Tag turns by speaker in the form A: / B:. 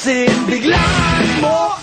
A: sin biglang mo